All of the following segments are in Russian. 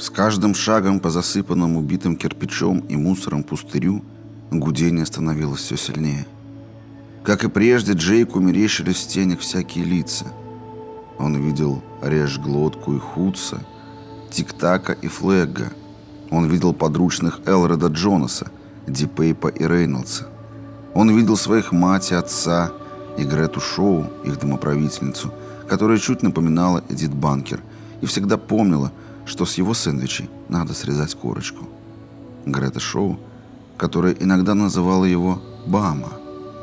С каждым шагом по засыпанному битым кирпичом и мусором пустырю гудение становилось все сильнее. Как и прежде, Джейку мерещились в тенях всякие лица. Он видел Режь Глотку и Худса, Тик-Така и Флегга. Он видел подручных Элреда Джонаса, Дипейпа и Рейнольдса. Он видел своих мать и отца, и Грету Шоу, их домоправительницу, которая чуть напоминала Эдит Банкер и всегда помнила, что с его сэндвичей надо срезать корочку. Грета Шоу, которая иногда называла его Бама,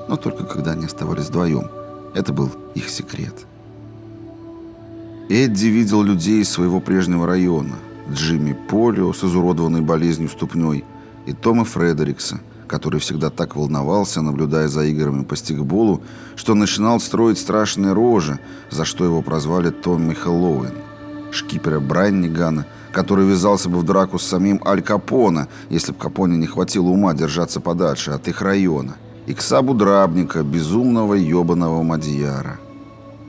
но только когда они оставались вдвоем. Это был их секрет. Эдди видел людей из своего прежнего района. Джимми Полио с изуродованной болезнью ступней и Тома Фредерикса, который всегда так волновался, наблюдая за играми по стикболу, что начинал строить страшные рожи, за что его прозвали Томми Хэллоуин шкипера Брайнигана, который ввязался бы в драку с самим Аль Капона, если бы Капоне не хватило ума держаться подальше от их района, и к Сабу Драбника, безумного ебаного Мадьяра.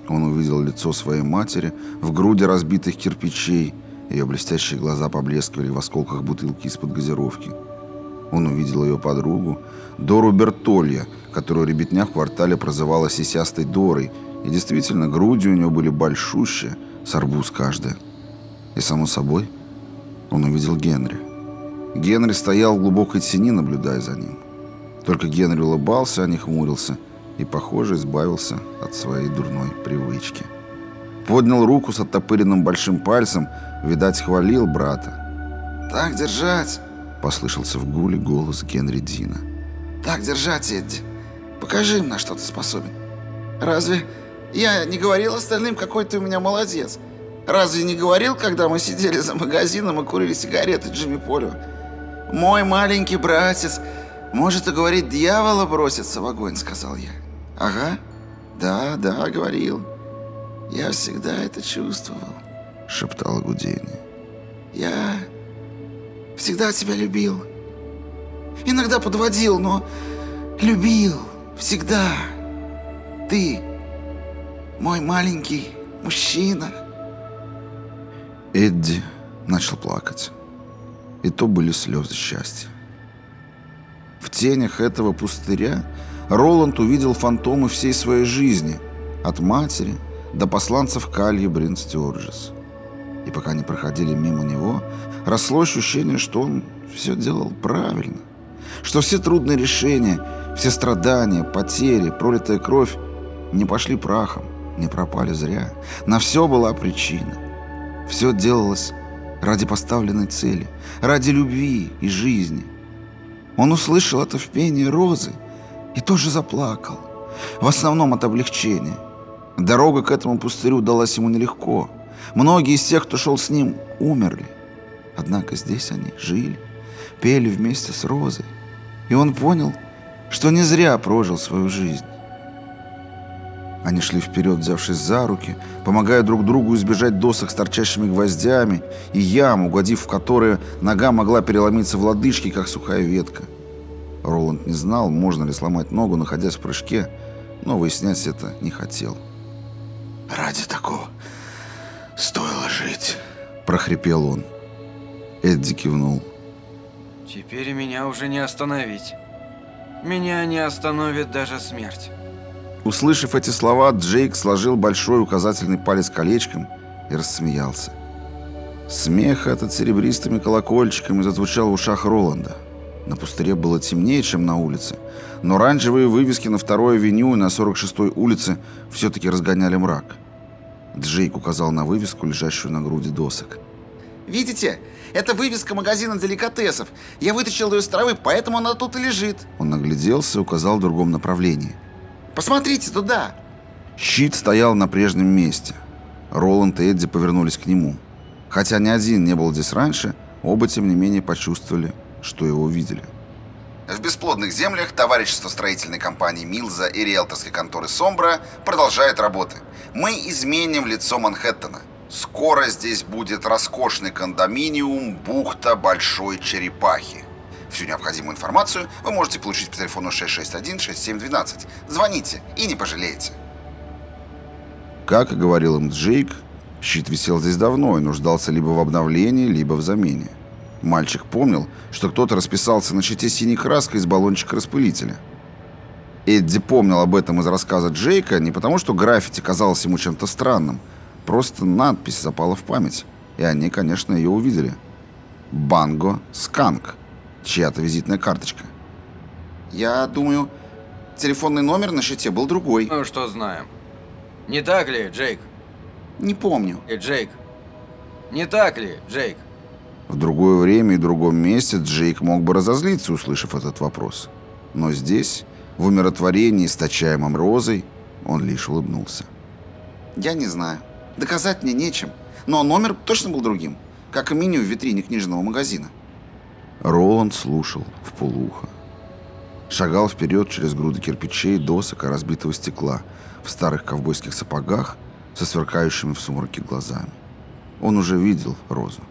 Он увидел лицо своей матери в груди разбитых кирпичей, ее блестящие глаза поблескивали в осколках бутылки из-под газировки. Он увидел ее подругу, Дору Бертолья, которую ребятня в квартале прозывала сисястой Дорой, и действительно, груди у нее были большущие, с арбуз каждая. И, само собой, он увидел Генри. Генри стоял в глубокой тени, наблюдая за ним. Только Генри улыбался, а не хмурился, и, похоже, избавился от своей дурной привычки. Поднял руку с оттопыренным большим пальцем, видать, хвалил брата. «Так держать!» — послышался в гуле голос Генри Дина. «Так держать, Эдди! Покажи им, на что ты способен! Разве я не говорил остальным, какой ты у меня молодец. Разве не говорил, когда мы сидели за магазином и курили сигареты Джимми Полю? Мой маленький братец может и говорить дьявола бросится в огонь, сказал я. Ага, да, да, говорил. Я всегда это чувствовал, шептала Гудини. Я всегда тебя любил. Иногда подводил, но любил. Всегда. Ты мой маленький мужчина. Эдди начал плакать. И то были слезы счастья. В тенях этого пустыря Роланд увидел фантомы всей своей жизни, от матери до посланцев Кальи Брин. И пока они проходили мимо него, росло ощущение, что он все делал правильно, что все трудные решения, все страдания, потери, пролитая кровь не пошли прахом, не пропали зря. На все была причина. Все делалось ради поставленной цели, ради любви и жизни. Он услышал это в пении розы и тоже заплакал. В основном от облегчения. Дорога к этому пустырю далась ему нелегко. Многие из тех, кто шел с ним, умерли. Однако здесь они жили, пели вместе с розой. И он понял, что не зря прожил свою жизнь. Они шли вперед, взявшись за руки, помогая друг другу избежать досок с торчащими гвоздями и ям, угодив в которые нога могла переломиться в лодыжки, как сухая ветка. Роланд не знал, можно ли сломать ногу, находясь в прыжке, но выяснять это не хотел. «Ради такого стоило жить», — прохрипел он. Эдди кивнул. «Теперь меня уже не остановить. Меня не остановит даже смерть». Услышав эти слова, Джейк сложил большой указательный палец колечком и рассмеялся. Смех этот серебристыми колокольчиками зазвучал в ушах Роланда. На пустыре было темнее, чем на улице, но оранжевые вывески на второй авеню и на 46-й улице все-таки разгоняли мрак. Джейк указал на вывеску, лежащую на груди досок. «Видите? Это вывеска магазина деликатесов. Я вытащил ее из травы, поэтому она тут и лежит». Он нагляделся и указал в другом направлении – Посмотрите туда!» Щит стоял на прежнем месте. Роланд и Эдди повернулись к нему. Хотя ни один не был здесь раньше, оба, тем не менее, почувствовали, что его увидели. В бесплодных землях товарищество строительной компании Милза и риэлторской конторы Сомбра продолжает работы. Мы изменим лицо Манхэттена. Скоро здесь будет роскошный кондоминиум «Бухта Большой Черепахи». Всю необходимую информацию вы можете получить по телефону 661-6712. Звоните и не пожалеете. Как говорил им Джейк, Щит висел здесь давно и нуждался либо в обновлении, либо в замене. Мальчик помнил, что кто-то расписался на щите синей краской из баллончика распылителя. Эдди помнил об этом из рассказа Джейка не потому, что граффити казалось ему чем-то странным, просто надпись запала в память, и они, конечно, ее увидели. «Банго Сканк» — чья-то визитная карточка. Я думаю, телефонный номер на щите был другой. Ну что знаем. Не так ли, Джейк? Не помню. И Джейк? Не так ли, Джейк? В другое время и другом месте Джейк мог бы разозлиться, услышав этот вопрос. Но здесь, в умиротворении, источаемом розой, он лишь улыбнулся. Я не знаю. Доказать мне нечем. Но номер точно был другим, как и меню в витрине книжного магазина. Роланд слушал в полухо. Шагал вперед через груды кирпичей, досок и разбитого стекла в старых ковбойских сапогах со сверкающими в сумраке глазами. Он уже видел Розу.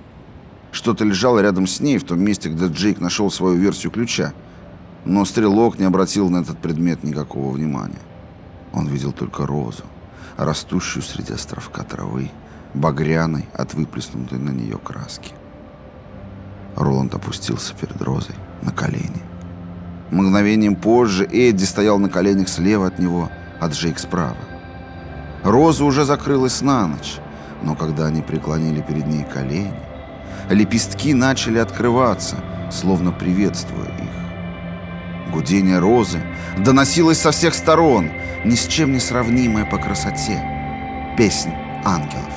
Что-то лежало рядом с ней, в том месте, где Джейк нашел свою версию ключа. Но стрелок не обратил на этот предмет никакого внимания. Он видел только розу, растущую среди островка травы, багряной от выплеснутой на нее краски. Роланд опустился перед розой на колени. Мгновением позже Эдди стоял на коленях слева от него, а Джейк справа. Роза уже закрылась на ночь, но когда они преклонили перед ней колени, лепестки начали открываться, словно приветствуя их. Гудение розы доносилось со всех сторон, ни с чем не сравнимое по красоте. Песнь ангелов.